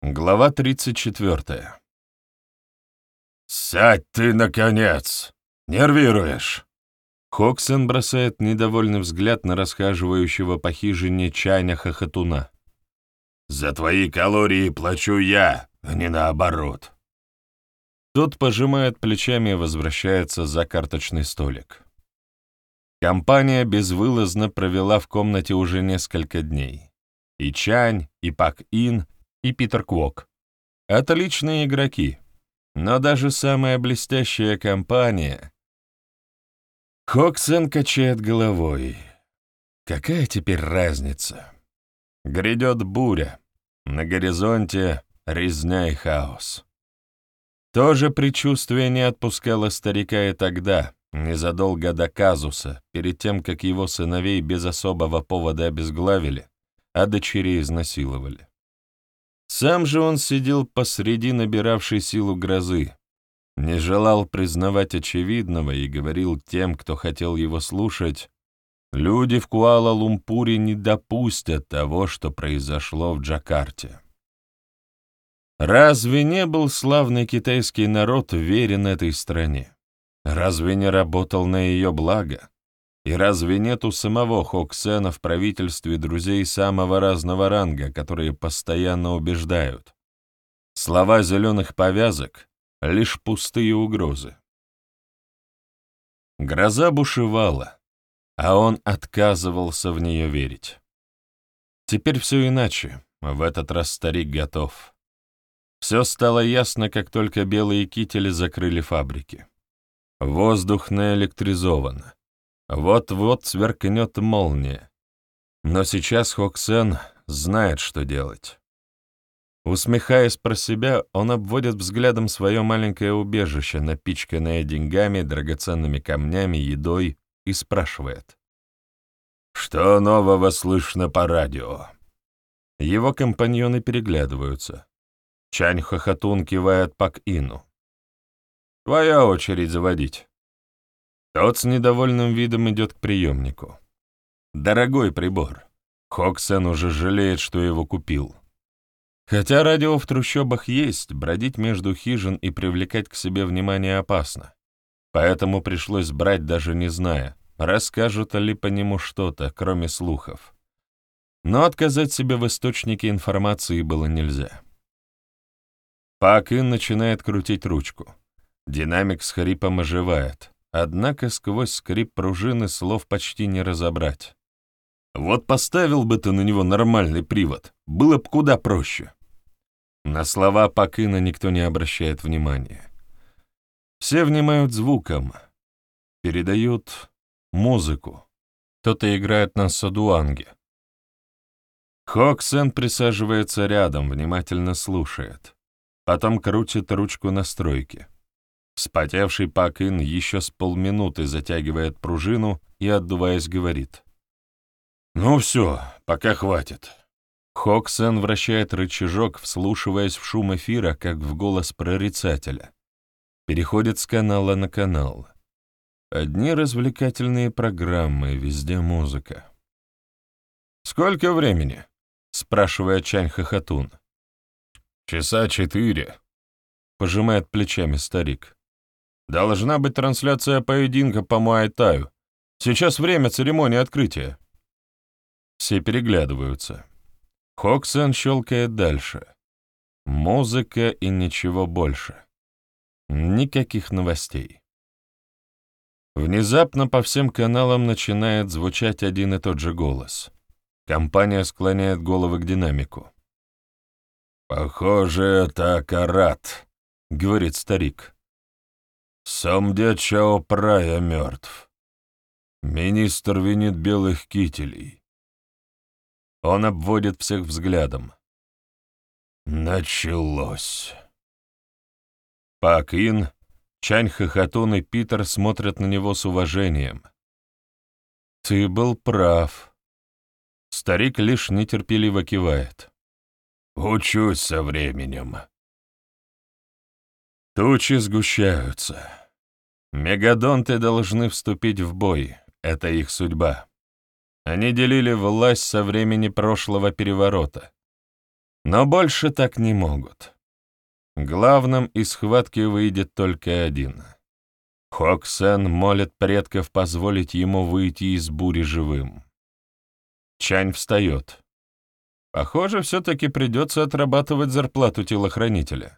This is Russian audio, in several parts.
Глава 34. «Сядь ты, наконец! Нервируешь!» Хоксен бросает недовольный взгляд на расхаживающего по хижине чайня хохотуна. «За твои калории плачу я, а не наоборот». Тот пожимает плечами и возвращается за карточный столик. Компания безвылазно провела в комнате уже несколько дней. И Чань, и Пак Ин — и Питер Квок. Отличные игроки, но даже самая блестящая компания... Хоксен качает головой. Какая теперь разница? Грядет буря. На горизонте резня и хаос. То же предчувствие не отпускало старика и тогда, незадолго до казуса, перед тем, как его сыновей без особого повода обезглавили, а дочерей изнасиловали. Сам же он сидел посреди набиравшей силу грозы, не желал признавать очевидного и говорил тем, кто хотел его слушать, люди в Куала-Лумпуре не допустят того, что произошло в Джакарте. Разве не был славный китайский народ верен этой стране? Разве не работал на ее благо? И разве нет у самого Хоксена в правительстве друзей самого разного ранга, которые постоянно убеждают? Слова зеленых повязок — лишь пустые угрозы. Гроза бушевала, а он отказывался в нее верить. Теперь все иначе, в этот раз старик готов. Все стало ясно, как только белые кители закрыли фабрики. Воздух наэлектризован. Вот-вот сверкнет молния. Но сейчас Хоксен знает, что делать. Усмехаясь про себя, он обводит взглядом свое маленькое убежище, напичканное деньгами, драгоценными камнями, едой, и спрашивает. «Что нового слышно по радио?» Его компаньоны переглядываются. Чань Хохотун кивает Пак-Ину. «Твоя очередь заводить». Тот с недовольным видом идет к приемнику. Дорогой прибор. Хоксен уже жалеет, что его купил. Хотя радио в трущобах есть, бродить между хижин и привлекать к себе внимание опасно. Поэтому пришлось брать, даже не зная, расскажут ли по нему что-то, кроме слухов. Но отказать себе в источнике информации было нельзя. Пак Ин начинает крутить ручку. Динамик с хрипом оживает. Однако сквозь скрип пружины слов почти не разобрать. Вот поставил бы ты на него нормальный привод, было бы куда проще. На слова Пакына никто не обращает внимания. Все внимают звуком, передают музыку. Кто-то играет на садуанге. Хоксен присаживается рядом, внимательно слушает. Потом крутит ручку настройки. Вспотевший Пак-Ин еще с полминуты затягивает пружину и, отдуваясь, говорит. «Ну все, пока хватит». Хоксен вращает рычажок, вслушиваясь в шум эфира, как в голос прорицателя. Переходит с канала на канал. Одни развлекательные программы, везде музыка. «Сколько времени?» — спрашивает Чань Хохотун. «Часа четыре», — пожимает плечами старик. Должна быть трансляция поединка по Муайтаю. Сейчас время церемонии открытия. Все переглядываются. Хоксен щелкает дальше. Музыка и ничего больше. Никаких новостей. Внезапно по всем каналам начинает звучать один и тот же голос. Компания склоняет головы к динамику. «Похоже, это Карат», — говорит старик. Сам дед Чао Прая мертв. Министр винит белых кителей. Он обводит всех взглядом. Началось. Пак Ин, Чань Хохотун и Питер смотрят на него с уважением. «Ты был прав». Старик лишь нетерпеливо кивает. «Учусь со временем». Тучи сгущаются. Мегадонты должны вступить в бой, это их судьба. Они делили власть со времени прошлого переворота. Но больше так не могут. Главным из схватки выйдет только один. Хоксен молит предков позволить ему выйти из бури живым. Чань встает. Похоже, все-таки придется отрабатывать зарплату телохранителя.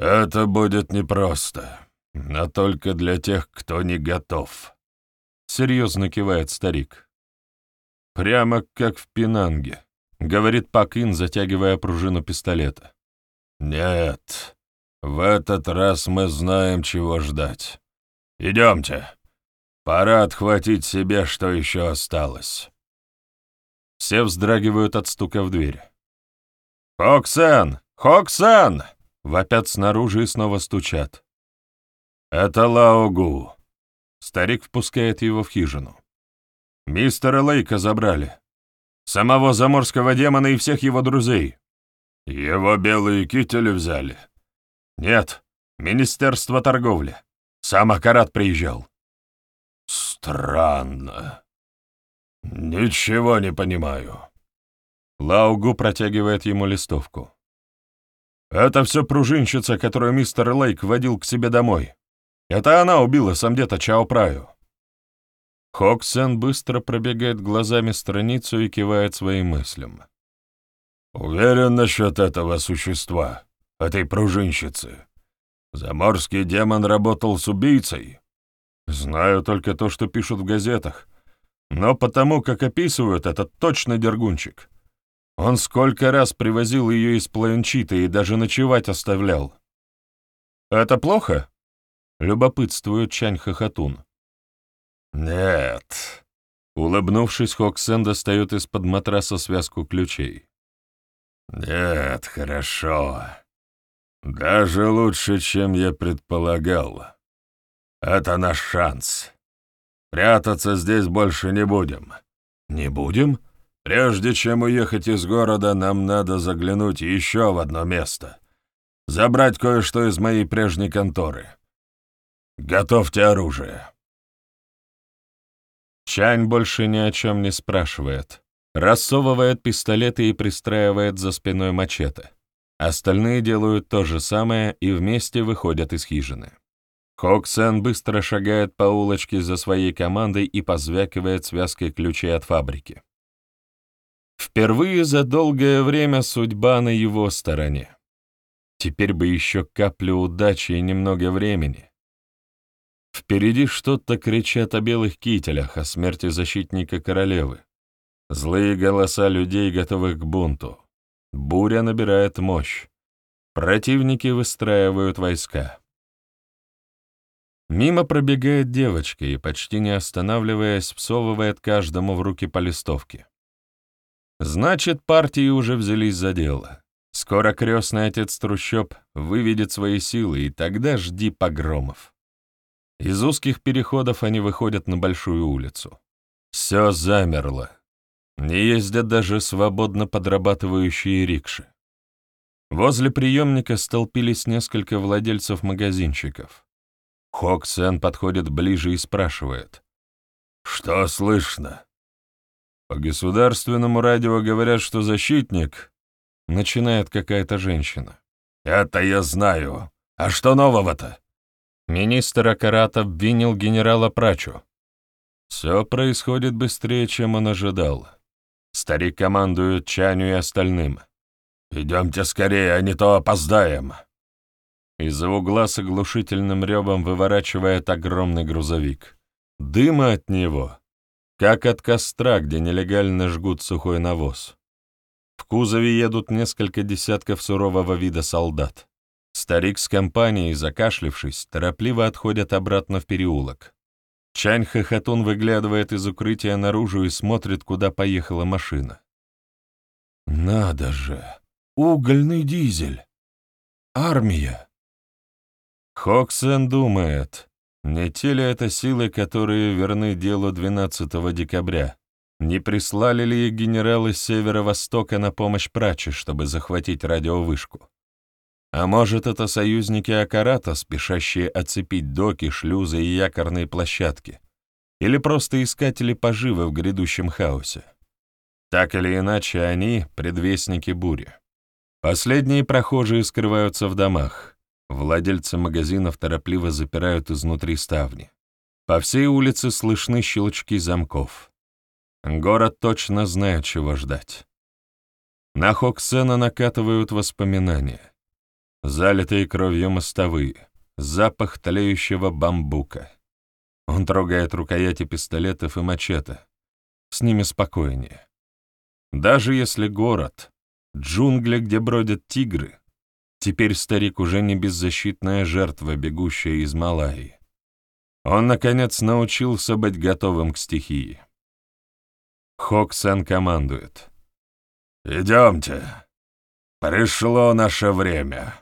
«Это будет непросто, но только для тех, кто не готов», — серьезно кивает старик. «Прямо как в Пинанге», — говорит Пакин, затягивая пружину пистолета. «Нет, в этот раз мы знаем, чего ждать. Идемте. Пора отхватить себе, что еще осталось». Все вздрагивают от стука в дверь. «Хоксан! Хоксан!» — вопят снаружи и снова стучат. «Это Лаогу». Старик впускает его в хижину. «Мистера Лейка забрали. Самого заморского демона и всех его друзей». «Его белые кители взяли?» «Нет, Министерство торговли. Сам Акарат приезжал». «Странно. Ничего не понимаю». Лаугу протягивает ему листовку. «Это все пружинщица, которую мистер Лейк водил к себе домой. Это она убила самдета Чао Праю». Хоксен быстро пробегает глазами страницу и кивает своим мыслям. «Уверен насчет этого существа, этой пружинщицы. Заморский демон работал с убийцей?» «Знаю только то, что пишут в газетах. Но потому, как описывают, это точно дергунчик. Он сколько раз привозил ее из Планчита и даже ночевать оставлял. «Это плохо?» — любопытствует Чань Хохотун. «Нет». Улыбнувшись, Хоксен достает из-под матраса связку ключей. «Нет, хорошо. Даже лучше, чем я предполагал. Это наш шанс. Прятаться здесь больше не будем». «Не будем?» Прежде чем уехать из города, нам надо заглянуть еще в одно место. Забрать кое-что из моей прежней конторы. Готовьте оружие. Чань больше ни о чем не спрашивает. Рассовывает пистолеты и пристраивает за спиной мачете. Остальные делают то же самое и вместе выходят из хижины. Хоксен быстро шагает по улочке за своей командой и позвякивает связкой ключей от фабрики. Впервые за долгое время судьба на его стороне. Теперь бы еще каплю удачи и немного времени. Впереди что-то кричат о белых кителях, о смерти защитника королевы. Злые голоса людей, готовых к бунту. Буря набирает мощь. Противники выстраивают войска. Мимо пробегает девочка и, почти не останавливаясь, всовывает каждому в руки по листовке. Значит, партии уже взялись за дело. Скоро крестный отец трущоб выведет свои силы, и тогда жди погромов. Из узких переходов они выходят на большую улицу. Все замерло. Не ездят даже свободно подрабатывающие рикши. Возле приемника столпились несколько владельцев магазинчиков. Хоксен подходит ближе и спрашивает. «Что слышно?» По государственному радио говорят, что защитник... Начинает какая-то женщина. Это я знаю. А что нового-то? Министр Акарата обвинил генерала Прачу. Все происходит быстрее, чем он ожидал. Старик командует Чаню и остальным. «Идемте скорее, а не то опоздаем!» Из-за угла с оглушительным ревом выворачивает огромный грузовик. Дыма от него как от костра, где нелегально жгут сухой навоз. В кузове едут несколько десятков сурового вида солдат. Старик с компанией, закашлившись, торопливо отходят обратно в переулок. Чань Хохотун выглядывает из укрытия наружу и смотрит, куда поехала машина. «Надо же! Угольный дизель! Армия!» Хоксен думает, не те ли это силы, которые верны делу 12 декабря? Не прислали ли их генералы с северо-востока на помощь Праче, чтобы захватить радиовышку? А может, это союзники Акарата, спешащие оцепить доки, шлюзы и якорные площадки? Или просто искатели поживы в грядущем хаосе? Так или иначе, они — предвестники бури. Последние прохожие скрываются в домах. Владельцы магазинов торопливо запирают изнутри ставни. По всей улице слышны щелчки замков. Город точно знает, чего ждать. На Хоксена накатывают воспоминания. Залитые кровью мостовые, запах тлеющего бамбука. Он трогает рукояти пистолетов и мачете. С ними спокойнее. Даже если город, джунгли, где бродят тигры, теперь старик уже не беззащитная жертва, бегущая из Малайи. Он, наконец, научился быть готовым к стихии. Хоксен командует. «Идемте. Пришло наше время».